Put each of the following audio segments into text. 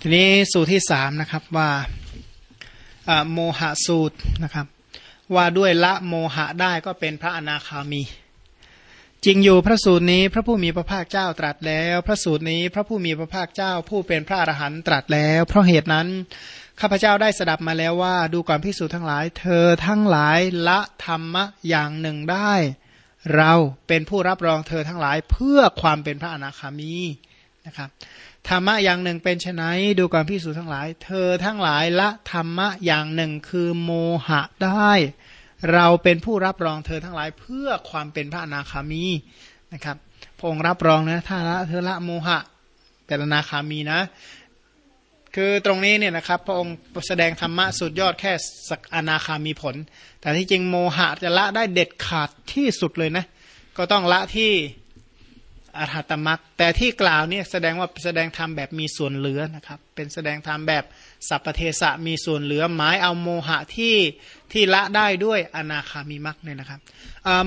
ทีนี้สูตรที่สามนะครับว่าโมหะสูตรนะครับ ว่าด้วยละโมหะได้ก็เป็นพระอนาคามี จริงอยู่พระสูตรนี้พระผู้มีพระภาคเจ้าตรัสแล้ว พระสูตรนี้พระผู้มีพระภาคเจ้าผู้เป็นพระอรหันต์ตรัสแล้ว เพราะเหตุนั้นข้าพเจ้าได้สดับมาแล้วว่า ดูก่อนพิสูจน์ทั้งหลาย เธอทั้งหลายละธรรมะอย่างหนึ่งได้ เราเป็นผู้รับรองเธอทั้งหลายเพื่อความเป็นพระอนาคามีนะครับ ธรรมะอย่างหนึ่งเป็นไนดูก่อนพิสูจน์ทั้งหลาย เธอทั้งหลายละธรรมะอย่างหนึ่งคือโมหะได้ เราเป็นผู้รับรองเธอทั้งหลายเพื่อความเป็นพระอนาคามีนะครับพระองค์รับรองนะถ้าละเธอละโมหะเป็นอนาคามีนะ คือตรงนี้เนี่ยนะครับพระองค์แสดงธรรมะสุดยอดแค่สักอนาคามีผล แต่ที่จริงโมหะจะละได้เด็ดขาดที่สุดเลยนะ ก็ต้องละที่ อรหัตมักแต่ที่กล่าวเนี่ยแสดงว่าแสดงธรรมแบบมีส่วนเหลือนะครับ เป็นแสดงธรรมแบบสัพเทสะมีส่วนเหลือหมายเอาโมหะที่ที่ละได้ด้วยอนาคามีมักเนี่ยนะครับ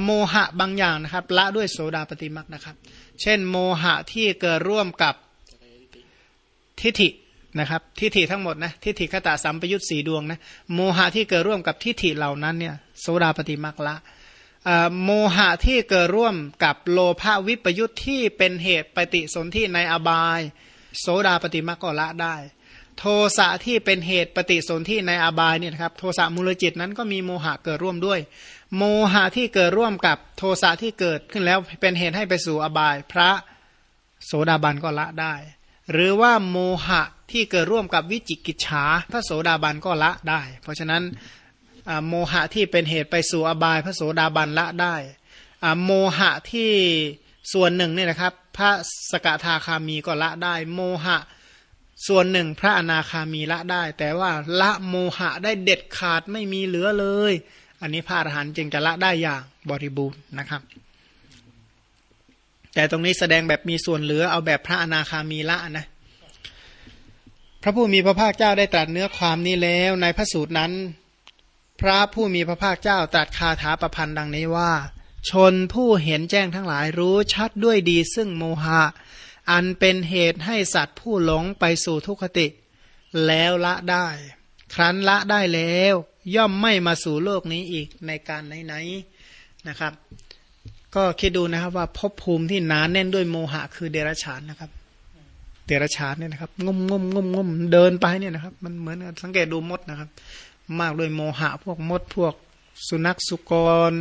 โมหะบางอย่างนะครับละด้วยโสดาปฏิมักนะครับ เช่นโมหะที่เกิดร่วมกับทิฏฐินะครับทิฏฐิทั้งหมดนะทิฏฐิขตาสัมปยุตสีดวงนะโมหะที่เกิดร่วมกับทิฏฐิเหล่านั้นเนี่ยโสดาปฏิมักละ โมหะที่เกิดร่วมกับโลภะวิปยุทธ์ที่เป็นเหตุปฏิสนธิในอบาย โสดาปฏิมาก็ละได้ โทสะที่เป็นเหตุปฏิสนธิในอบายเนี่ยครับ โทสะมูลจิตนั้นก็มีโมหะเกิดร่วมด้วย โมหะที่เกิดร่วมกับโทสะที่เกิดขึ้นแล้วเป็นเหตุให้ไปสู่อบาย พระโสดาบันก็ละได้ หรือว่าโมหะที่เกิดร่วมกับวิจิกิจฉาพระโสดาบันก็ละได้ เพราะฉะนั้น โมหะที่เป็นเหตุไปสู่อบายพระโสดาบันละได้โมหะที่ส่วนหนึ่งเนี่ยนะครับ พระสกทาคามีก็ละได้ โมหะส่วนหนึ่งพระอนาคามีละได้ แต่ว่าละโมหะได้เด็ดขาดไม่มีเหลือเลย อันนี้พระอรหันต์จึงจะละได้อย่างบริบูรณ์นะครับ แต่ตรงนี้แสดงแบบมีส่วนเหลือเอาแบบพระอนาคามีละนะพระผู้มีพระภาคเจ้าได้ตรัสเนื้อความนี้แล้วในพระสูตรนั้น พระผู้มีพระภาคเจ้าตรัสคาถาประพันธ์ดังนี้ว่า ชนผู้เห็นแจ้งทั้งหลายรู้ชัดด้วยดีซึ่งโมหะ อันเป็นเหตุให้สัตว์ผู้หลงไปสู่ทุกขติ แล้วละได้ ครั้นละได้แล้ว ย่อมไม่มาสู่โลกนี้อีกในการไหนๆนะครับ ก็คิดดูนะครับว่าภพภูมิที่หนานแน่นด้วยโมหะคือเดรัจฉานนะครับเดรัจฉานเนี่ยนะครับงมงมงมงมเดินไปเนี่ยนะครับ มันเหมือนสังเกตดูมดนะครับ มากด้วยโมหะ พวกมดพวกสุนัขสุกร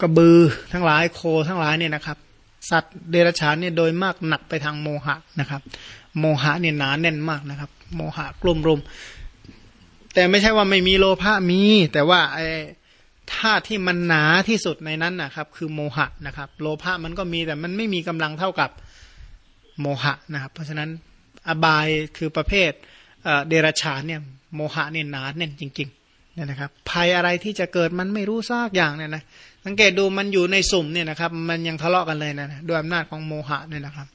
กระบือทั้งหลายโคทั้งหลายเนี่ยนะครับ สัตว์เดรัจฉานเนี่ยโดยมากหนักไปทางโมหะนะครับ โมหะเนี่ยหนาแน่นมากนะครับ โมหะกลุ่มรุม แต่ไม่ใช่ว่าไม่มีโลภะมี แต่ว่าไอ้ธาตุที่มันหนาที่สุดในนั้นนะครับ คือโมหะนะครับ โลภะมันก็มีแต่มันไม่มีกำลังเท่ากับโมหะนะครับ เพราะฉะนั้นอบายคือประเภท เดรัจฉานเนี่ยโมหะเนี่ยหนาแน่นจริงๆเนี่ยนะครับภัยอะไรที่จะเกิดมันไม่รู้ซากอย่างเนี่ยนะสังเกตดูมันอยู่ในสุ่มเนี่ยนะครับ มันยังทะเลาะกันเลยนะด้วยอำนาจของโมหะเนี่ยนะครับ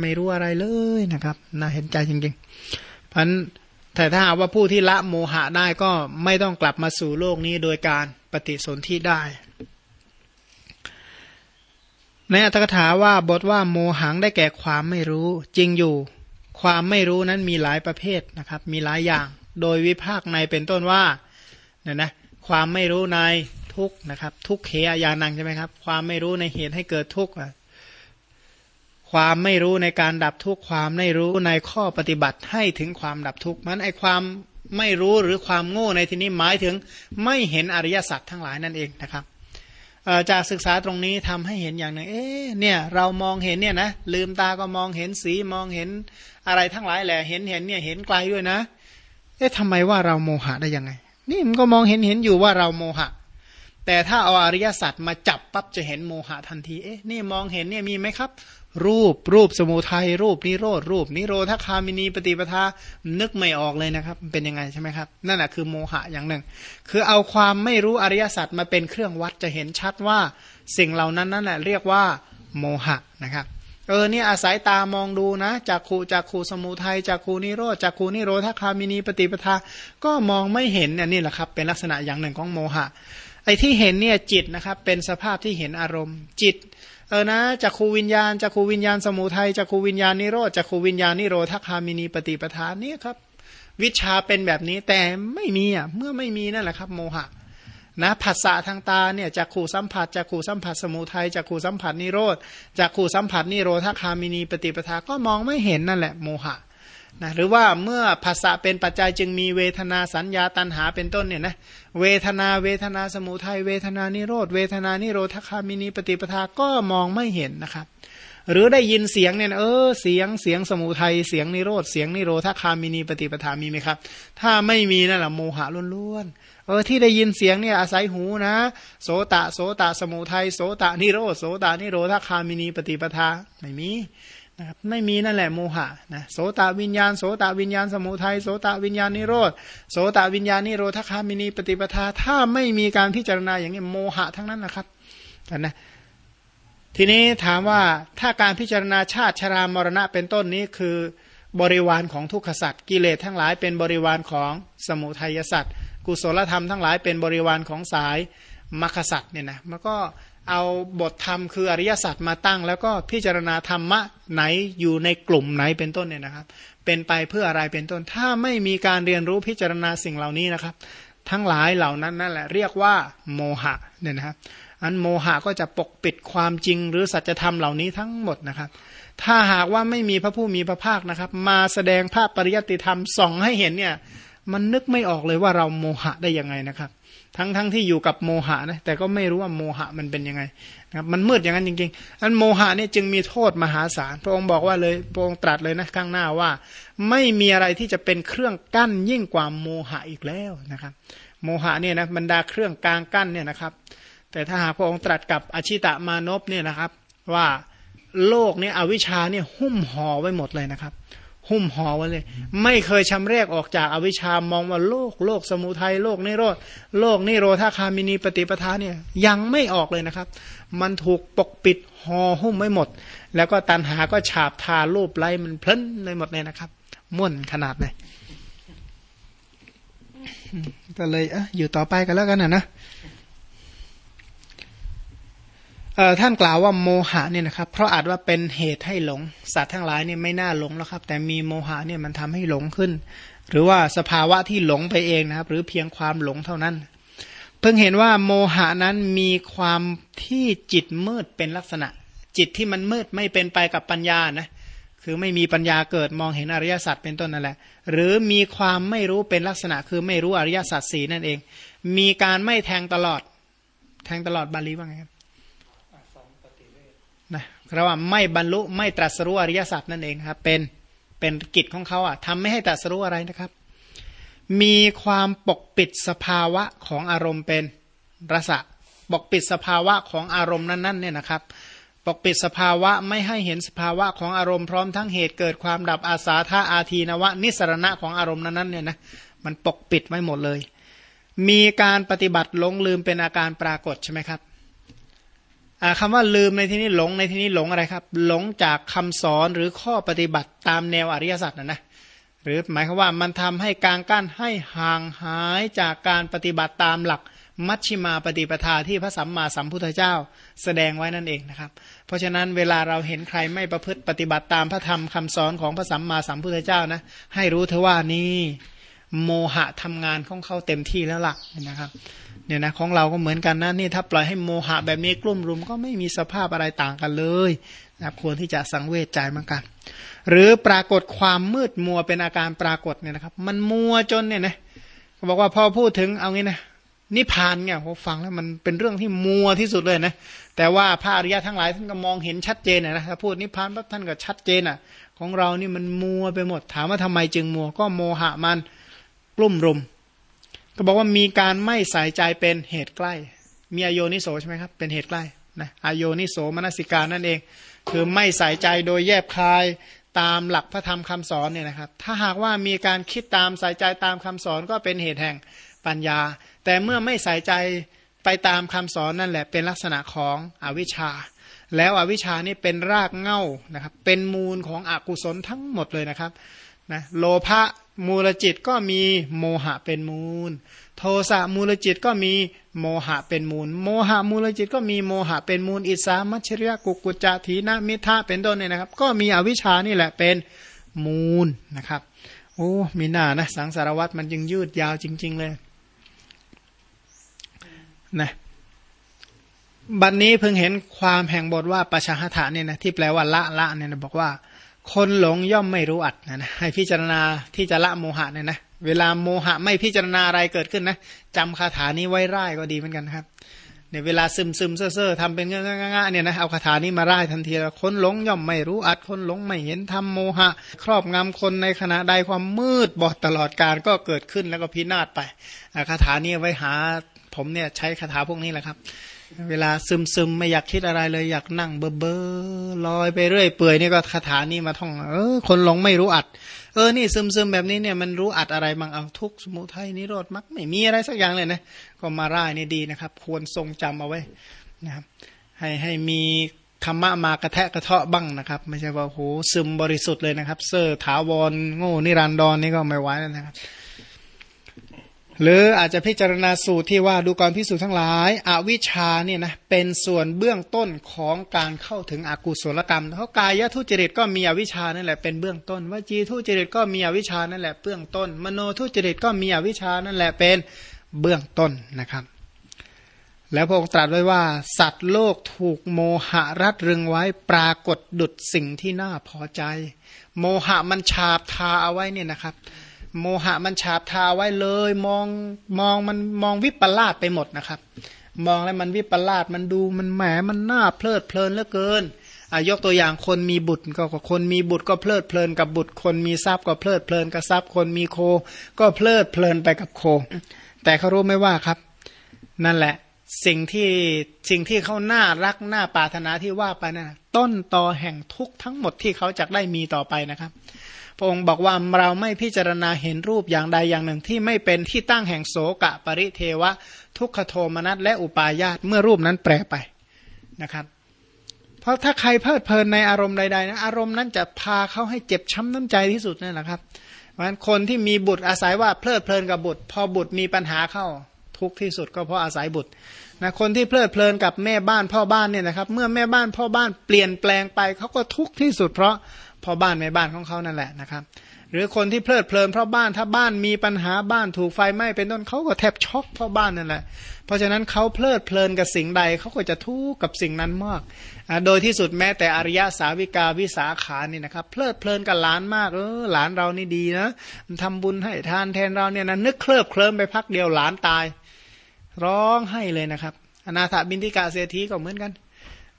ไม่รู้อะไรเลยนะครับน่าเห็นใจจริงๆพันแต่ถ้าหากว่าผู้ที่ละโมหะได้ก็ไม่ต้องกลับมาสู่โลกนี้โดยการปฏิสนธิได้ ในอัตถกถาว่าบทว่าโมหังได้แก่ความไม่รู้จริงอยู่ ความไม่รู้นั้นมีหลายประเภทนะครับ มีหลายอย่าง โดยวิภาคในเป็นต้นว่าเนี่ยนะความไม่รู้ในทุกนะครับ ทุกเขยานังใช่ไหมครับ ความไม่รู้ในเหตุให้เกิดทุกข์ความไม่รู้ในการดับทุกข์ความไม่รู้ในข้อปฏิบัติให้ถึงความดับทุกข์มันไอความไม่รู้หรือความโง่ในที่นี้หมายถึงไม่เห็นอริยสัจทั้งหลายนั่นเองนะครับ จากศึกษาตรงนี้ทำให้เห็นอย่างหนึ่งเอ๊เนี่ยเรามองเห็นเนี่ยนะลืมตาก็มองเห็นสีมองเห็นอะไรทั้งหลายแหละเห็นเห็นเนี่ยเห็นไกลด้วยนะ เอ๊ะทำไมว่าเราโมหะได้ยังไง นี่มันก็มองเห็นเห็นอยู่ว่าเราโมหะ แต่ถ้าเอาอริยสัจมาจับปั๊บจะเห็นโมหะทันทีเอ๊ะนี่มองเห็นเนี่ยมีไหมครับ รูปรูปสมุทัยรูปนิโรธรูปนิโรธคามินีปฏิปทานึกไม่ออกเลยนะครับเป็นยังไงใช่ไหมครับนั่นแหะคือโมหะอย่างหนึ่ง คือเอาความไม่รู้อริยสัจมาเป็นเครื่องวัดจะเห็นชัดว่าสิ่งเหล่านั้นนั่นแหละเรียกว่าโมหะนะครับเออเนี่ยอาศัยตามองดูนะจากขูจากขูสมุทัยจากขูนิโรธจากขูนิโรธคามินีปฏิปทา ก็มองไม่เห็นเนี่ยนี่แหละครับ เป็นลักษณะอย่างหนึ่งของโมหะ ไอ้ที่เห็นเนี่ยจิตนะครับเป็นสภาพที่เห็นอารมณ์จิต เออนะจักขูวิญญาณจักขูวิญญาณสมุทัยจักขูวิญญาณนิโรธจักขูวิญญาณนิโรธคามินีปฏิปทานนี่ครับวิชาเป็นแบบนี้แต่ไม่มีอะเมื่อไม่มีนั่นแหละครับ โมหะนะผัสสะทางตาเนี่ยจากขู่สัมผัสจากขู่สัมผัสสมุทัยจากขู่สัมผัสนิโรธจากขู่สัมผัสนิโรธคามินีปฏิปทาก็มองไม่เห็นนั่นแหละโมหะ นะหรือว่าเมื่อภาษะเป็นปัจจัยจึงมีเวทนาสัญญาตันหาเป็นต้นเนี่ยนะเวทนาเวทนาสมุทัยเวทนานิโรธเวทนานิโรธคามินีปฏิปทาก็มองไม่เห็นนะครับหรือได้ยินเสียงเนี่ยเออเสียงเสียงสมุทัยเสียงนิโรธเสียงนิโรธคามินีปฏิปทามีไหมครับ ถ้าไม่มีนั่นแหละโมหะล้วนๆเออที่ได้ยินเสียงเนี่ยอาศัยหูนะ โสตะโสตะสมุทัยโสตะนิโรธโสตะนิโรธคามินีปฏิปทาไม่มี นะครับไม่มีนั่นแหละโมหะนะโสตวิญญาณโสตวิญญาณสมุทัยโสตวิญญาณนิโรธโสตวิญญาณนิโรธคามินีปฏิปทา ถ้าไม่มีการพิจารณาอย่างนี้โมหะทั้งนั้นนะครับนะทีนี้ถามว่าถ้าการพิจารณาชาติชรามรณะเป็นต้นนี้คือบริวารของทุกขสัตว์กิเลสทั้งหลายเป็นบริวารของสมุทัยสัตว์กุศลธรรมทั้งหลายเป็นบริวารของสายมรรคสัตว์เนี่ยนะมันก็ เอาบทธรรมคืออริยสัจมาตั้ง แล้วก็พิจารณาธรรมะไหนอยู่ในกลุ่มไหนเป็นต้นเนี่ยนะครับ เป็นไปเพื่ออะไรเป็นต้น ถ้าไม่มีการเรียนรู้พิจารณาสิ่งเหล่านี้นะครับ ทั้งหลายเหล่านั้นนั่นแหละเรียกว่าโมหะเนี่ยนะครับอันโมหะก็จะปกปิดความจริงหรือสัจธรรมเหล่านี้ทั้งหมดนะครับ ถ้าหากว่าไม่มีพระผู้มีพระภาคนะครับ มาแสดงภาพปริยัติธรรมส่องให้เห็นเนี่ย มันนึกไม่ออกเลยว่าเราโมหะได้ยังไงนะครับ ทั้งทั้งที่อยู่กับโมหะนะแต่ก็ไม่รู้ว่าโมหะมันเป็นยังไงนะครับมันมืดอย่างนั้นจริงๆอันโมหะเนี่ยจึงมีโทษมหาศาลพระองค์บอกว่าเลยพระองค์ตรัสเลยนะข้างหน้าว่า ไม่มีอะไรที่จะเป็นเครื่องกั้นยิ่งกว่าโมหะอีกแล้วนะครับ โมหะเนี่ยนะบรรดาเครื่องกลางกั้นเนี่ยนะครับ แต่ถ้าหากพระองค์ตรัสกับอชิตะมานพเนี่ยนะครับ ว่าโลกเนี่ยอวิชชาเนี่ยหุ้มห่อไว้หมดเลยนะครับ หุ้มห่อไว้เลย ไม่เคยชำเรกออกจากอวิชามองว่าโลกโลกสมุทัยโลกนิโรธโลกนิโรธาคามินีปฏิปทาเนี่ยยังไม่ออกเลยนะครับ มันถูกปกปิดห่อหุ้มไว้หมด แล้วก็ตันหาก็ฉาบทารูปไล้มันเพลินเลยหมดเลยนะครับม่วนขนาดไหนก็เลยเอออยู่ต่อไปกันแล้วกันนะนะ ท่านกล่าวว่าโมหะเนี่ยนะครับ เพราะอาจว่าเป็นเหตุให้หลง สัตว์ทั้งหลายเนี่ยไม่น่าหลงแล้วครับ แต่มีโมหะเนี่ยมันทำให้หลงขึ้น หรือว่าสภาวะที่หลงไปเองนะครับ หรือเพียงความหลงเท่านั้น เพิ่งเห็นว่าโมหะนั้นมีความที่จิตมืดเป็นลักษณะ จิตที่มันมืดไม่เป็นไปกับปัญญานะคือไม่มีปัญญาเกิดมองเห็นอริยสัจเป็นต้นนั่นแหละ หรือมีความไม่รู้เป็นลักษณะ คือไม่รู้อริยสัจสีนั่นเอง มีการไม่แทงตลอด แทงตลอดบาลีว่าไงครับ นะเราว่าไม่บรรลุไม่ตรัสรู้อริยสัจนั่นเองครับเป็นเป็นกิจของเขาอะทำไม่ให้ตรัสรู้อะไรนะครับ มีความปกปิดสภาวะของอารมณ์เป็นรสะปกปิดสภาวะของอารมณ์นั้นๆเนี่ยนะครับปกปิดสภาวะไม่ให้เห็นสภาวะของอารมณ์พร้อมทั้งเหตุเกิดความดับอาสาธาอาทีนวะ นิสรณะของอารมณ์นั้นๆเนี่ยนะมันปกปิดไว้หมดเลย มีการปฏิบัติหลงลืมเป็นอาการปรากฏใช่ไหมครับ คำว่าลืมในที่นี้หลงในที่นี้หลงอะไรครับ หลงจากคำสอนหรือข้อปฏิบัติตามแนวอริยสัจนะนะหรือหมายความว่ามันทำให้การกั้นให้ห่างหายจากการปฏิบัติตามหลักมัชชิมาปฏิปทาที่พระสัมมาสัมพุทธเจ้าแสดงไว้นั่นเองนะครับ เพราะฉะนั้นเวลาเราเห็นใครไม่ประพฤติปฏิบัติตามพระธรรมคำสอนของพระสัมมาสัมพุทธเจ้านะ ให้รู้เถอะว่านี่ โมหะทำงานของเขาเต็มที่แล้วล่ะนะครับเนี่ยนะของเราก็เหมือนกันนะนี่ถ้าปล่อยให้โมหะแบบนี้กลุ่มรุมก็ไม่มีสภาพอะไรต่างกันเลยนะควรที่จะสังเวชใจเหมือนกัน หรือปรากฏความมืดมัวเป็นอาการปรากฏเนี่ยนะครับ มันมัวจนเนี่ยนะเบอกว่าพอพูดถึงเอางี้นะนิพพานเนี่ยผมฟังแล้วมันเป็นเรื่องที่มัวที่สุดเลยนะแต่ว่าพระอริยะทั้งหลายท่านก็มองเห็นชัดเจนนะถ้าพูดนิพพานปั๊บท่านก็ชัดเจนอะ ของเรานี่มันมัวไปหมดถามว่าทำไมจึงมัวก็โมหะมัน กลุ่มรุม ก็บอกว่ามีการไม่ใส่ใจเป็นเหตุใกล้ มีอโยนิโสใช่ไหมครับ เป็นเหตุใกล้นะอโยนิโสมนสิการนั่นเอง คือไม่ใส่ใจโดยแยบคายตามหลักพระธรรมคำสอนเนี่ยนะครับ ถ้าหากว่ามีการคิดตามใส่ใจตามคำสอนก็เป็นเหตุแห่งปัญญา แต่เมื่อไม่ใส่ใจไปตามคำสอนนั่นแหละ เป็นลักษณะของอวิชชา แล้วอวิชชานี่เป็นรากเง่านะครับ เป็นมูลของอกุศลทั้งหมดเลยนะครับนะโลภะ มูลจิตก็มีโมหะเป็นมูล โทสะมูลจิตก็มีโมหะเป็นมูล โมหะมูลจิตก็มีโมหะเป็นมูล อิสามัชริยกุกุจจะทีนะมิทะเป็นต้นเนี่ยนะครับ ก็มีอวิชานี่แหละเป็นมูลนะครับโอ้มีหน้านะสังสารวัตรมันยังยืดยาวจริง ๆ เลยนะบัดนนี้เพิ่งเห็นความแห่งบทว่าปชาหะเนี่ยนะที่แปลว่าละละเนี่ยนะบอกว่า คนหลงย่อมไม่รู้อัดนะนะให้พิจารณาที่จะละโมหะเนี่ยนะเวลาโมหะไม่พิจารณาอะไรเกิดขึ้นนะจำคาถานี้ไว้ร่ายก็ดีเหมือนกันครับเนี่ยเวลาซึมซึมเซ่อเซ่อทำเป็นง่าๆเนี่ยนะเอาคาถานี้มาร่ายทันทีแล้วคนหลงย่อมไม่รู้อัดคนหลงไม่เห็นทำโมหะ ครอบงำคนในขณะใดความมืดบอดตลอดการก็เกิดขึ้นแล้วก็พินาศไปคาถานี้ไว้หาผมเนี่ยใช้คาถาพวกนี้แหละครับ เวลาซึมซึมไม่อยากคิดอะไรเลยอยากนั่งเบอเบอลอยไปเรื่อยเปื่อยนี่ก็คาถานี้มาท่อง เออ คนหลงไม่รู้อัด เออนี่ซึมซึมแบบนี้เนี่ยมันรู้อัดอะไรบางเอาทุกสมุทัยนิโรธมักไม่มีอะไรสักอย่างเลยนะก็มาร่ายนี่ดีนะครับ ควรทรงจำเอาไว้นะครับ ให้ให้มีธรรมะมากระแทะกระเทาะบ้างนะครับ ไม่ใช่ว่าโหซึมบริสุทธิ์เลยนะครับ เซอร์ถาวรโง่นิรันดรนนี่ก็ไม่ไหวนะครับ หรืออาจจะพิจารณาสูตรที่ว่าดูกรพิสูจน์ทั้งหลายอาวิชาเนี่ยนะเป็นส่วนเบื้องต้นของการเข้าถึงอกุศลกรรมเพราะกายทุจริตก็มีอวิชานั่นแหละเป็นเบื้องต้นวจีทุจริตก็มีอวิชานั่นแหละเบื้องต้น มโนทุจริตก็มีอวิชชานั่นแหละเป็นเบื้องต้นนะครับ แล้วพระองค์ตรัสไว้ว่า สัตว์โลกถูกโมหะรัดรึงไว้ปรากฏดุดสิ่งที่น่าพอใจ โมหะมันฉาบทาเอาไว้เนี่ยนะครับ โมหะมันฉาบทาไว้เลย มองมองมันมองวิปลาสไปหมดนะครับ มองแล้วมันวิปลาสมันดูมันแหมมันน่าเพลิดเพลินเหลือเกินอายกตัวอย่างคนมีบุตรก็คนมีบุตรก็เพลิดเพลินกับบุตร คนมีทรัพย์ก็เพลิดเพลินกับทรัพย์ คนมีโค ก็เพลิดเพลินไปกับโค แต่เขารู้ไหมว่าครับ นั่นแหละ สิ่งที่สิ่งที่เขาน่ารักน่าปรารถนาที่ว่าไปนะั่นต้นตอแห่งทุกทั้งหมดที่เขาจะได้มีต่อไปนะครับ พระองค์บอกว่าเราไม่พิจารณาเห็นรูปอย่างใดอย่างหนึ่งที่ไม่เป็นที่ตั้งแห่งโสกะปริเทวะ ทุกขโทมนัสและอุปาญาตเมื่อรูปนั้นแปรไปนะครับ เพราะถ้าใครเพลิดเพลินในอารมณ์ใดๆนะอารมณ์นั้นจะพาเขาให้เจ็บช้ำน้ำใจที่สุดนั่นแหละครับเพราะฉะนั้นคนที่มีบุตรอาศัยว่าเพลิดเพลินกับบุตร พอบุตรมีปัญหาเข้าทุกที่สุดก็เพราะอาศัยบุตรนะคนที่เพลิดเพลินกับแม่บ้านพ่อบ้านเนี่ยนะครับ เมื่อแม่บ้านพ่อบ้านเปลี่ยนแปลงไปเขาก็ทุกที่สุดเพราะ พ่อบ้านแม่บ้านของเขานั่นแหละนะครับ หรือคนที่เพลิดเพลินเพราะบ้านถ้าบ้านมีปัญหาบ้านถูกไฟไหม้เป็นต้นเขาก็แทบช็อกเพราะบ้านนั่นแหละ เพราะฉะนั้นเขาเพลิดเพลินกับสิ่งใดเขาก็จะทุกข์กับสิ่งนั้นมาก โดยที่สุดแม้แต่อริยสาวิกาวิสาขานี่นะครับ เพลิดเพลินกับหลานมากเออหลานเรานี่ดีนะทำบุญให้ทานแทนเราเนี่ยนะนึกเคลิบเคลิ้มไปพักเดียวหลานตาย ร้องให้เลยนะครับ อนาถบินทิกาเศรษฐีก็เหมือนกัน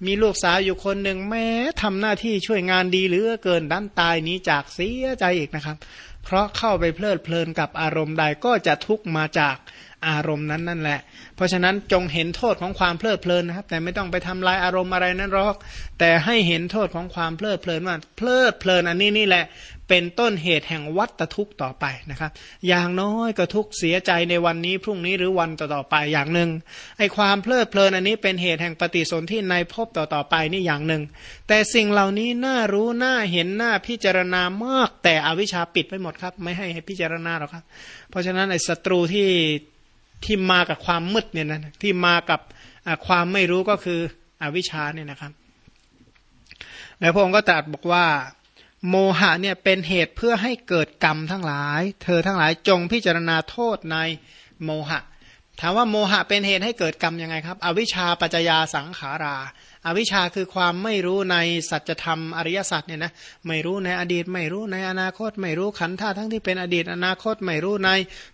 มีลูกสาวอยู่คนหนึ่งแม้ทำหน้าที่ช่วยงานดีเหลือเกินด้านตายนี้จากเสียใจอีกนะครับ เพราะเข้าไปเพลิดเพลินกับอารมณ์ใดก็จะทุกมาจากอารมณ์นั้นนั่นแหละ เพราะฉะนั้นจงเห็นโทษของความเพลิดเพลินนะครับ แต่ไม่ต้องไปทำลายอารมณ์อะไรนั้นหรอก แต่ให้เห็นโทษของความเพลิดเพลินว่าเพลิดเพลินอันนี้นี่แหละ เป็นต้นเหตุแห่งวัตทุกข์ต่อไปนะครับ อย่างน้อยก็ทุกเสียใจในวันนี้พรุ่งนี้หรือวันต่อๆไปอย่างหนึ่งไอความเพลิดเพลินอันนี้เป็นเหตุแห่งปฏิสนธิในภพต่อๆไปนี่อย่างหนึ่ง แต่สิ่งเหล่านี้น่ารู้น่าเห็นน่าพิจารณามาก แต่อวิชชาปิดไว้หมดครับ ไม่ให้พิจารณาหรอกครับ เพราะฉะนั้นไอศัตรูที่ที่มากับความมืดเนี่ยนะที่มากับความไม่รู้ก็คืออวิชชาเนี่ยนะครับ แล้วพระองค์ก็ตรัสบอกว่า โมหะเนี่ยเป็นเหตุเพื่อให้เกิดกรรมทั้งหลาย เธอทั้งหลายจงพิจารณาโทษในโมหะ ถามว่าโมหะเป็นเหตุให้เกิดกรรมยังไงครับ อวิชชาปัจจยาสังขารา อวิชชาคือความไม่รู้ในสัจธรรมอริยสัจเนี่ยนะ ไม่รู้ในอดีต ไม่รู้ในอนาคต ไม่รู้ขันธ์ธาตุทั้งที่เป็นอดีตอนาคต ไม่รู้ใน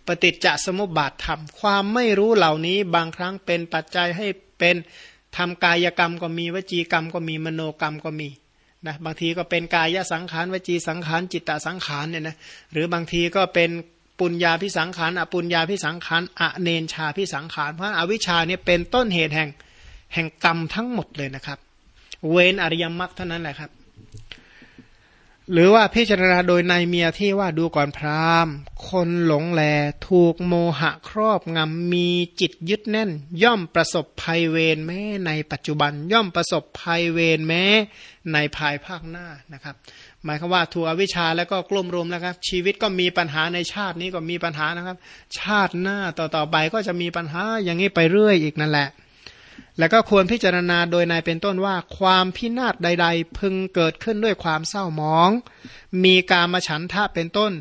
ปฏิจจสมุปบาทธรรม ความไม่รู้เหล่านี้บางครั้งเป็นปัจจัยให้เป็นทำกายกรรมก็มีวจีกรรมก็มีมโนกรรมก็มี นะบางทีก็เป็นกายสังขารวจีสังขารจิตตสังขารเนี่ยนะหรือบางทีก็เป็นปุญญาพิสังขารอปุญญาพิสังขารอเนนชาพิสังขารเพราะอาวิชชาเนี่ยเป็นต้นเหตุแห่งแห่งกรรมทั้งหมดเลยนะครับ เว้นอริยมรรคเท่านั้นแหละครับ หรือว่าพิจารณาโดยในเมียที่ว่าดูก่อนพราหมณ์ คนหลงแลถูกโมหะครอบงำมีจิตยึดแน่น ย่อมประสบภัยเวรแม้ในปัจจุบัน ย่อมประสบภัยเวรแม้ในภายภาคหน้านะครับ หมายความว่าถูกอวิชชาแล้วก็กลุ่มรวมแล้วครับ ชีวิตก็มีปัญหาในชาตินี้ก็มีปัญหานะครับ ชาติหน้าต่อๆไปก็จะมีปัญหาอย่างนี้ไปเรื่อยอีกนั่นแหละ แล้วก็ควรพิจารณาโดยในเป็นต้นว่าความพินาศใด ๆ พึงเกิดขึ้นด้วยความเศร้าหมอง มีการมาฉันทะเป็นต้น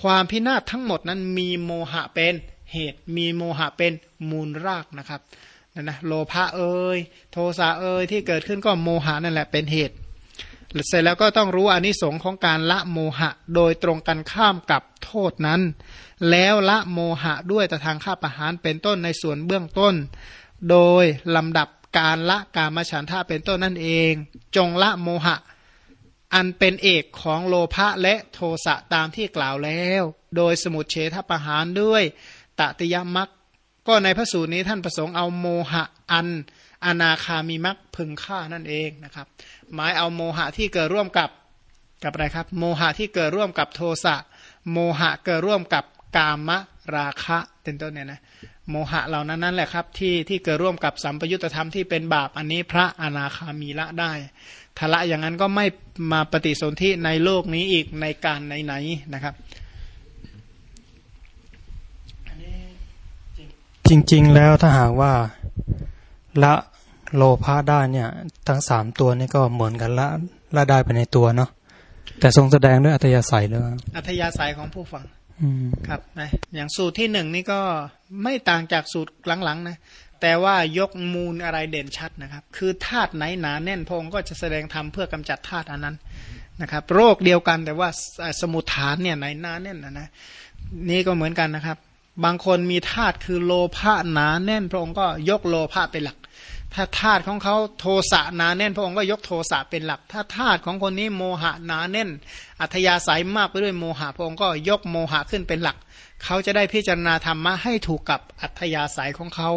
ความพินาศทั้งหมดนั้นมีโมหะเป็นเหตุ มีโมหะเป็นมูลรากนะครับนะนะโลภะเอ่ยโทสะเอ่ยที่เกิดขึ้นก็โมหะนั่นแหละเป็นเหตุ เสร็จแล้วก็ต้องรู้อนิสงค์ของการละโมหะโดยตรงกันข้ามกับโทษนั้น แล้วละโมหะด้วยแต่ทางข้าประหารเป็นต้นในส่วนเบื้องต้น โดยลำดับการละกามฉันทะเป็นต้นนั่นเอง จงละโมหะ อันเป็นเอกของโลภะและโทสะตามที่กล่าวแล้ว โดยสมุดเฉทประหารด้วยตติยมักก็ในพระสูตรนี้ท่านประสงค์เอาโมหะอันอนาคามีมักพึงฆ่านั่นเองนะครับ หมายเอาโมหะที่เกิดร่วมกับกับอะไรครับ โมหะที่เกิดร่วมกับโทสะโมหะเกิดร่วมกับกามะ ราคะเป็นต้นเนี่ยนะโมหะเหล่านั้นนั่นแหละครับ ที่ที่เกิดร่วมกับสัมปยุตธรรมที่เป็นบาปอันนี้พระอนาคามีละได้ทละอย่างนั้นก็ไม่มาปฏิสนธิในโลกนี้อีกในการไหนๆนะครับ จริง ๆ แล้วถ้าหากว่าละโลภะได้เนี่ย ทั้งสามตัวนี่ก็เหมือนกันละละได้ไปในตัวเนาะแต่ทรงแสดงด้วยอัธยาศัยเลยอัธยาศัยของผู้ฟัง ครับนะอย่างสูตรที่หนึ่งนี่ก็ไม่ต่างจากสูตรหลังๆนะแต่ว่ายกมูลอะไรเด่นชัดนะครับ คือธาตุไหนหนาแน่นพงก็จะแสดงธรรมเพื่อกำจัดธาตุอันนั้นนะครับ โรคเดียวกันแต่ว่าสมุทฐานเนี่ยไหนหนาแน่นนะนะนี่ก็เหมือนกันนะครับ บางคนมีธาตุคือโลภะหนาแน่นพระองค์ก็ยกโลภะเป็นหลัก ถ้าธาตุของเขาโทสะหนาแน่น พระองค์ก็ยกโทสะเป็นหลัก ถ้าธาตุของคนนี้โมหะหนาแน่น อัธยาศัยมากไปด้วยโมหะพระองค์ก็ยกโมหะขึ้นเป็นหลัก เขาจะได้พิจารณาธรรมะให้ถูกกับอัธยาศัยของเขา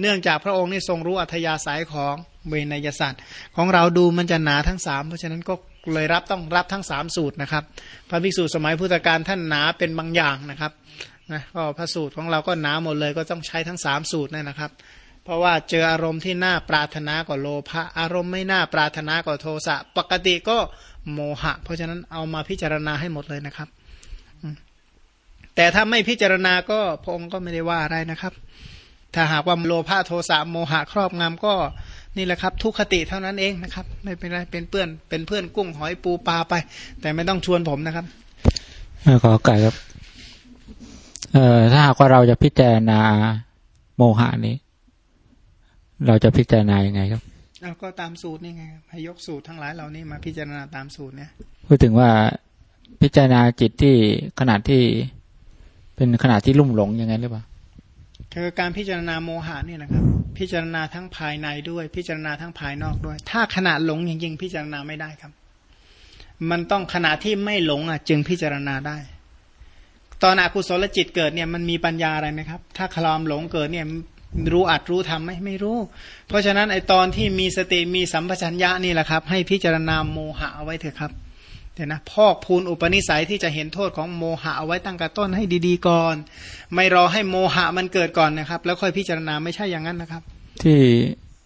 เนื่องจากพระองค์นี่ทรงรู้อัธยาศัยของเวนยศาสตร์ของเราดูมันจะหนาทั้งสามเพราะฉะนั้นก็เลยรับต้องรับทั้งสามสูตรนะครับ พระภิกษุสมัยพุทธกาลท่านหนาเป็นบางอย่างนะครับนะก็พระสูตรของเราก็หนาหมดเลยก็ต้องใช้ทั้งสามสูตรนั่นนะครับ เพราะว่าเจออารมณ์ที่น่าปรารถนาก็โลภะอารมณ์ไม่น่าปรารถนาก็โทสะปกติก็โมหะ เพราะฉะนั้นเอามาพิจารณาให้หมดเลยนะครับ แต่ถ้าไม่พิจารณาก็พระองค์ก็ไม่ได้ว่าอะไรนะครับ ถ้าหากว่าโลภะโทสะโมหะครอบงำก็นี่แหละครับ ทุกขติเท่านั้นเองนะครับ ไม่เป็นไรเป็นเพื่อนเป็นเพื่อนกุ้งหอยปูปลาไป แต่ไม่ต้องชวนผมนะครับขอไก่ครับเอ่อถ้าหากว่าเราจะพิจารณาโมหะนี้ เราจะพิจารณายังไงครับเราก็ตามสูตรนี่ไงให้ยกสูตรทั้งหลายเหล่านี้มาพิจารณาตามสูตรเนี่ยพูดถึงว่าพิจารณาจิตที่ขนาดที่เป็นขนาดที่ลุ่มหลงยังไงหรือเปล่าคือการพิจารณาโมหะเนี่ยนะครับ พิจารณาทั้งภายในด้วย พิจารณาทั้งภายนอกด้วย ถ้าขนาดหลงจริงๆ พิจารณาไม่ได้ครับ มันต้องขณะที่ไม่หลงอะ จึงพิจารณาได้ ตอนอกุศลจิตเกิดเนี่ยมันมีปัญญาอะไรไหมครับ ถ้าคลอมหลงเกิดเนี่ย รู้อัดรู้ทำไหมไม่รู้ เพราะฉะนั้นไอตอนที่มีสติมีสัมปชัญญะนี่แหละครับ ให้พิจารณาโมหะเอาไว้เถอะครับเดี๋ยนะพอกพูนอุปนิสัยที่จะเห็นโทษของโมหะเอาไว้ตั้งแต่ต้นให้ดีๆก่อน ไม่รอให้โมหะมันเกิดก่อนนะครับ แล้วค่อยพิจารณาไม่ใช่อย่างนั้นนะครับ ที่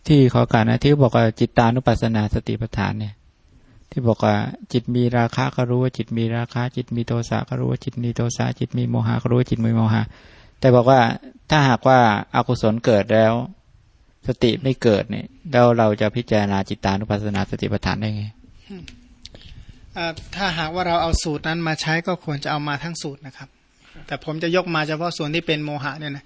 ที่ขอการนะที่บอกว่าจิตตานุปัสสนาสติปัฏฐานเนี่ย ที่บอกว่าจิตมีราคะก็รู้ว่าจิตมีราคะ จิตมีโทสะก็รู้ว่าจิตมีโทสะจิตมีโมหะก็รู้ว่าจิตมีโมหะ แต่บอกว่าถ้าหากว่าอากุศลเกิดแล้ว สติไม่เกิดเนี่ยแล้วเราจะพิจารณาจิตานุปัสสนาสติปัฏฐานได้ไงถ้าหากว่าเราเอาสูตรนั้นมาใช้ก็ควรจะเอามาทั้งสูตรนะครับ แต่ผมจะยกมาเฉพาะส่วนที่เป็นโมหะเนี่ยนะ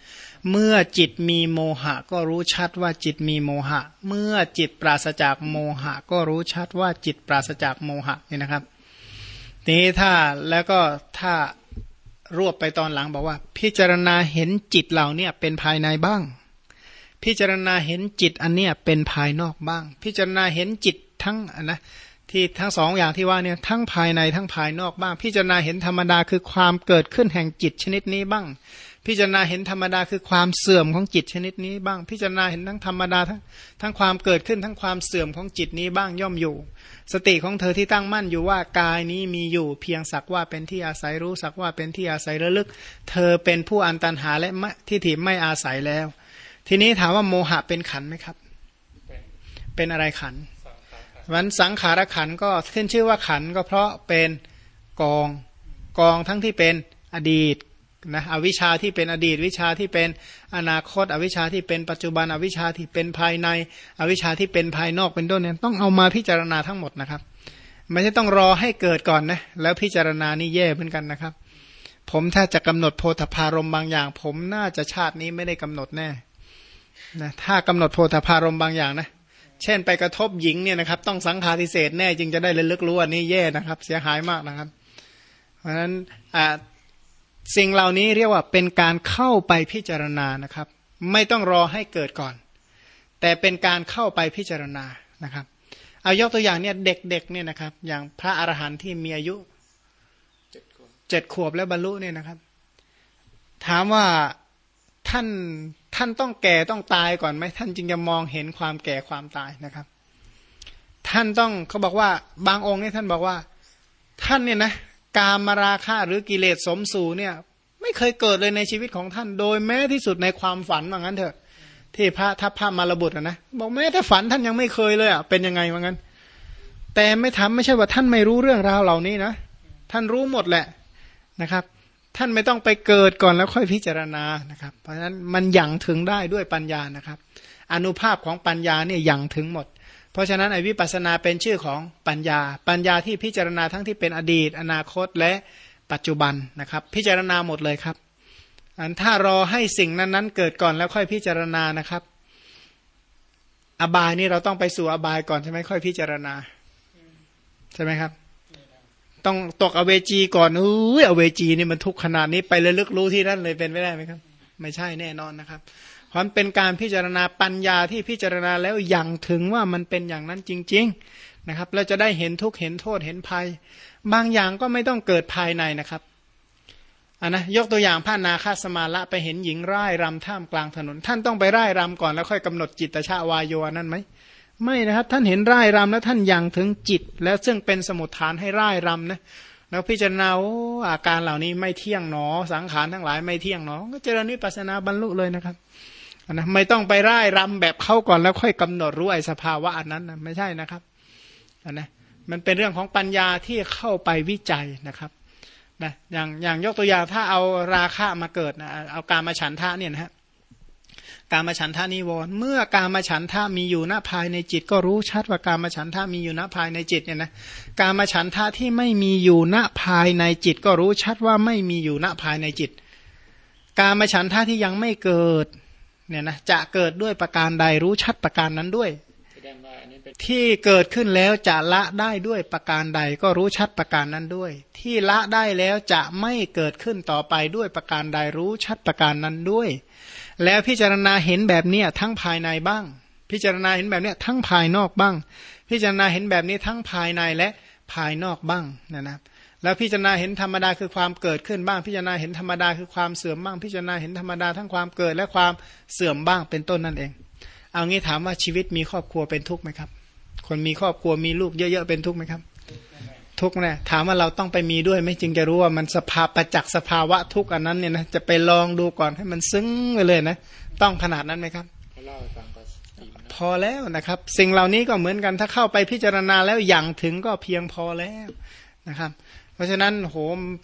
เมื่อจิตมีโมหะ ก็รู้ชัดว่าจิตมีโมหะ เมื่อจิตปราศจากโมหะ ก็รู้ชัดว่าจิตปราศจากโมหะนี่นะครับนี้ถ้าแล้วก็ถ้า รวบไปตอนหลังบอกว่า พิจารณาเห็นจิตเราเนี่ยเป็นภายในบ้าง พิจารณาเห็นจิตอันเนี้ยเป็นภายนอกบ้าง พิจารณาเห็นจิตทั้งนะที่ทั้งสองอย่างที่ว่าเนี่ยทั้งภายในทั้งภายนอกบ้าง พิจารณาเห็นธรรมดาคือความเกิดขึ้นแห่งจิตชนิดนี้บ้าง พิจารณาเห็นธรรมดาคือความเสื่อมของจิตชนิดนี้บ้าง พิจารณาเห็นทั้งธรรมดาทั้งทั้งความเกิดขึ้นทั้งความเสื่อมของจิตนี้บ้างย่อมอยู่ สติของเธอที่ตั้งมั่นอยู่ว่ากายนี้มีอยู่เพียงสักว่าเป็นที่อาศัยรู้สักว่าเป็นที่อาศัยระลึก เธอเป็นผู้อันตันหาและที่ถิไม่อาศัยแล้ว ทีนี้ถามว่าโมหะเป็นขันไหมครับ เป็นอะไรขันวันสังขารขันก็ขึ้นชื่อว่าขันก็เพราะเป็นกองกองทั้งที่เป็นอดีต นะอวิชชาที่เป็นอดีตวิชาที่เป็นอนาคต อวิชชาที่เป็นปัจจุบัน อวิชชาที่เป็นภายใน อวิชชาที่เป็นภายนอกเป็นต้นเนี่ยต้องเอามาพิจารณาทั้งหมดนะครับ ไม่ใช่ต้องรอให้เกิดก่อนนะแล้วพิจารณานี่แย่เหมือนกันนะครับ ผมถ้าจะกำหนดโพธพารมบางอย่าง ผมน่าจะชาตินี้ไม่ได้กำหนดแน่นะถ้ากำหนดโพธพารมบางอย่างนะเช่นไปกระทบหญิงเนี่ยนะครับ ต้องสังฆาทิเศษแน่จึงจะได้เลึกรู้อันนี้แย่นะครับ เสียหายมากนะครับ เพราะฉะนั้นอะ สิ่งเหล่านี้เรียกว่าเป็นการเข้าไปพิจารณานะครับ ไม่ต้องรอให้เกิดก่อน แต่เป็นการเข้าไปพิจารณานะครับเอายกตัวอย่างเนี่ยเด็กๆเนี่ยนะครับ อย่างพระอรหันต์ที่มีอายุเจ็ดขวบแล้วบรรลุเนี่ยนะครับ ถามว่าท่านท่านต้องแก่ต้องตายก่อนไหมท่านจึงจะมองเห็นความแก่ความตายนะครับ ท่านต้องเขาบอกว่าบางองค์เนี่ยท่านบอกว่า ท่านเนี่ยนะ กามมาราคะหรือกิเลสสมสู่เนี่ยไม่เคยเกิดเลยในชีวิตของท่าน โดยแม้ที่สุดในความฝันว่างั้นเถอะ ที่พระทัพพระมารบุตรนะบอกแม้แต่ฝันท่านยังไม่เคยเลยอะเป็นยังไงว่างั้น แต่ไม่ทำไม่ใช่ว่าท่านไม่รู้เรื่องราวเหล่านี้นะท่านรู้หมดแหละนะครับ ท่านไม่ต้องไปเกิดก่อนแล้วค่อยพิจารณานะครับ เพราะฉะนั้นมันยังถึงได้ด้วยปัญญานะครับ อนุภาพของปัญญาเนี่ยยังถึงหมด เพราะฉะนั้นไอวิปัสสนาเป็นชื่อของปัญญา ปัญญาที่พิจารณาทั้งที่เป็นอดีต อนาคตและปัจจุบันนะครับ พิจารณาหมดเลยครับ อันถ้ารอให้สิ่งนั้นๆ เกิดก่อนแล้วค่อยพิจารณานะครับ อบายนี่เราต้องไปสู่อบายก่อนใช่ไหมค่อยพิจารณา ใช่ไหมครับ ต้องตกอเวจีก่อนอุ้ยอเวจีนี่มันทุกขนาดนี้ไปเลยลึกรู้ที่นั่นเลยเป็นไม่ได้ไหมครับ ไม่ใช่แน่นอนนะครับ พราะเป็นการพิจารณาปัญญาที่พิจารณาแล้วอย่างถึงว่ามันเป็นอย่างนั้นจริง ๆนะครับเราจะได้เห็นทุกเห็นโทษเห็นภัย บางอย่างก็ไม่ต้องเกิดภายในนะครับอันนะยกตัวอย่างพระนาคาสมาละไปเห็นหญิงร่ายรำท่ามกลางถนน ท่านต้องไปร่ายรำก่อนแล้วค่อยกำหนดจิตชาวายโยนั่นไหมไม่นะครับ ท่านเห็นร่ายรำแล้วท่านยังถึงจิต แล้วซึ่งเป็นสมุทฐานให้ร่ายรำนะแล้วพิจารณาอาการเหล่านี้ไม่เที่ยงหนอ สังขารทั้งหลายไม่เที่ยงหนอ ก็เจริญวิปัสนาบรรลุเลยนะครับ นะไม่ต้องไปร่ายรำแบบเข้าก่อนแล้วค่อยกำหนดรู้ไอ้สภาวะอันนั้นนะไม่ใช่นะครับนะมันเป็นเรื่องของปัญญาที่เข้าไปวิจัยนะครับนะอย่างอย่างยกตัวอย่างถ้าเอาราคะมาเกิดนะเอาการมาฉันทะเนี่ยนะฮะการมาฉันทานิวรณ์เมื่อการมาฉันทามีอยู่ณภายในจิต ก็รู้ชัดว่าการมาฉันทามีอยู่ณภายในจิตเนี่ยนะการมาฉันทาที่ไม่มีอยู่ณภายในจิต ก็รู้ชัดว่าไม่มีอยู่ณภายในจิต การมาฉันทาที่ยังไม่เกิด เนี่ยนะจะเกิดด้วยประการใดรู้ชัดประการนั้นด้วย ที่เกิดขึ้นแล้วจะละได้ด้วยประการใดก็รู้ชัดประการนั้นด้วย ที่ละได้แล้วจะไม่เกิดขึ้นต่อไปด้วยประการใดรู้ชัดประการนั้นด้วย แล้วพิจารณาเห็นแบบนี้ทั้งภายในบ้าง พิจารณาเห็นแบบนี้ทั้งภายนอกบ้าง พิจารณาเห็นแบบนี้ทั้งภายในและภายนอกบ้างนะครับ แล้วพิจารณาเห็นธรรมดาคือความเกิดขึ้นบ้างพิจารณาเห็นธรรมดาคือความเสื่อมบ้างพิจารณาเห็นธรรมดาทั้งความเกิดและความเสื่อมบ้างเป็นต้นนั่นเอง เอางี้ถามว่าชีวิตมีครอบครัวเป็นทุกข์ไหมครับ คนมีครอบครัวมีลูกเยอะๆเป็นทุกข์ไหมครับ ทุกข์แน่ถามว่าเราต้องไปมีด้วยไม่จริงจะรู้ว่ามันสภาพประจักษ์สภาวะทุกข์อันนั้นเนี่ยนะจะไปลองดูก่อนให้มันซึ้งไปเลยนะ ต้องขนาดนั้นไหมครับพอแล้วนะครับ สิ่งเหล่านี้ก็เหมือนกันถ้าเข้าไปพิจารณาแล้วอย่างถึงก็เพียงพอแล้วนะครับ เพราะฉะนั้นโห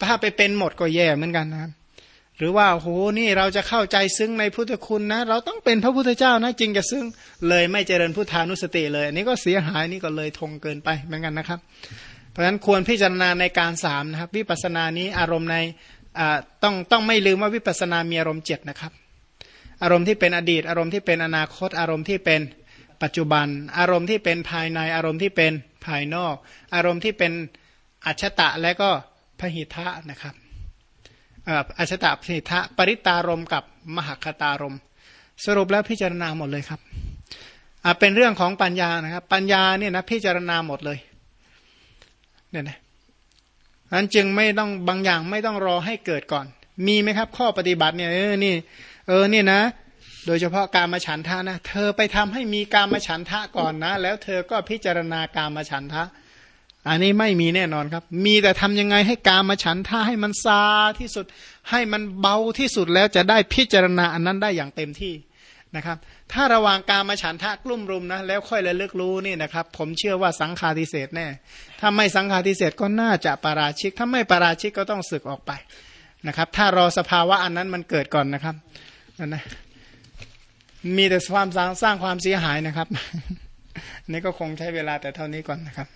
ถ้าไปเป็นหมดก็แย่เหมือนกันนะหรือว่าโหนี่เราจะเข้าใจซึ้งในพุทธคุณนะ เราต้องเป็นพระพุทธเจ้านะจริงจะซึ้งเลยไม่เจริญพุทธานุสติเลย อันนี้ก็เสียหายนี่ก็เลยทงเกินไปเหมือนกันนะครับ เพราะฉะนั้นควรพิจารณาในการสามนะครับ วิปัสสนานี้อารมณ์ในต้องต้องไม่ลืมว่าวิปัสสนามีอารมณ์เจ็ดนะครับ อารมณ์ที่เป็นอดีต อารมณ์ที่เป็นอนาคต อารมณ์ที่เป็นปัจจุบัน อารมณ์ที่เป็นภายในอารมณ์ที่เป็นภายนอก อารมณ์ที่เป็น อัชตะและก็พหิทะนะครับอัชตะพหิทะปริตารมกับมหคตารม สรุปแล้วพิจารณาหมดเลยครับเป็นเรื่องของปัญญานะครับ ปัญญาเนี่ยนะพิจารณาหมดเลยเนี่ยนะนั้นจึงไม่ต้องบางอย่างไม่ต้องรอให้เกิดก่อน มีไหมครับ ข้อปฏิบัติเนี่ยเออนี่ เออนี่นะ โดยเฉพาะการมาฉันทะนะ เธอไปทำให้มีการมาฉันทะก่อนนะ แล้วเธอก็พิจารณาการมาฉันทะ อันนี้ไม่มีแน่นอนครับ มีแต่ทำยังไงให้กามาฉันท่าให้มันซาที่สุด ให้มันเบาที่สุดแล้วจะได้พิจารณาอันนั้นได้อย่างเต็มที่นะครับ ถ้าระหว่างการมาฉันทะกลุ่มรุมนะแล้วค่อยระลึกรู้นี่นะครับ ผมเชื่อว่าสังฆาทิเศษแน่ถ้าไม่สังฆาทิเศษก็น่าจะปาราชิก ถ้าไม่ปาราชิกก็ต้องศึกออกไปนะครับ ถ้ารอสภาวะอันนั้นมันเกิดก่อนนะครับนั่นนะมีแต่ความสร้างสร้างความเสียหายนะครับนี่ก็คงใช้เวลาแต่เท่านี้ก่อนนะครับ